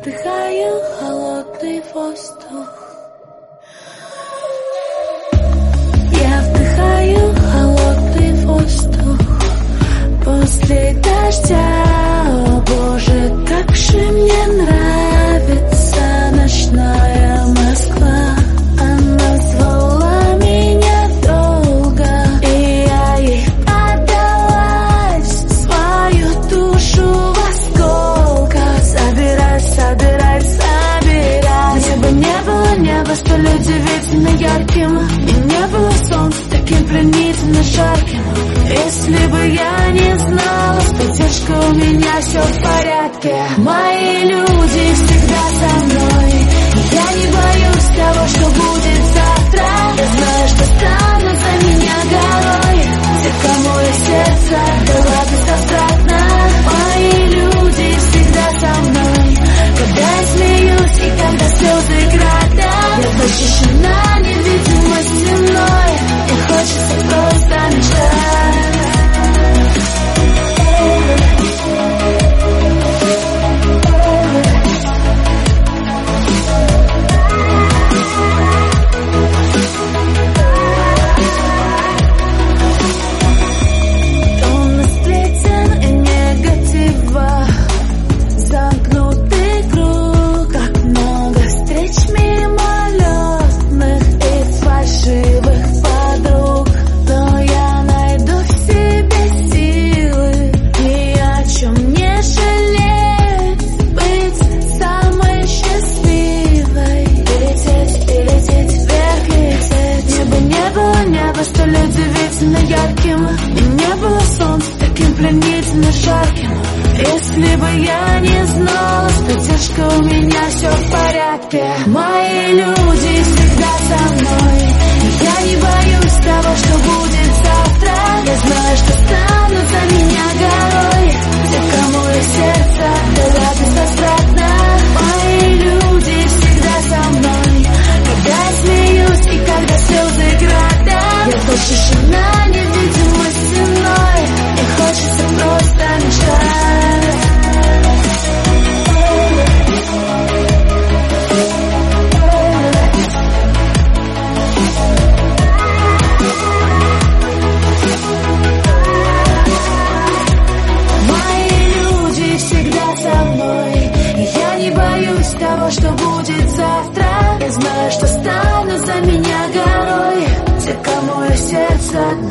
вдыхаю холодный воздух. Я вдыхаю холодный воздух после дождя. пронзительно ярким И не было солнца таким пронзительно жарким. Если бы я не знала, что тяжко у меня все в порядке. Мои люди пронзительно ярким И не было солнца таким пленительно жарким. Если бы я не знала, что тяжко у меня все в порядке. Моя Я знаю, что стану за меня горой. Те, кому я сердце отдам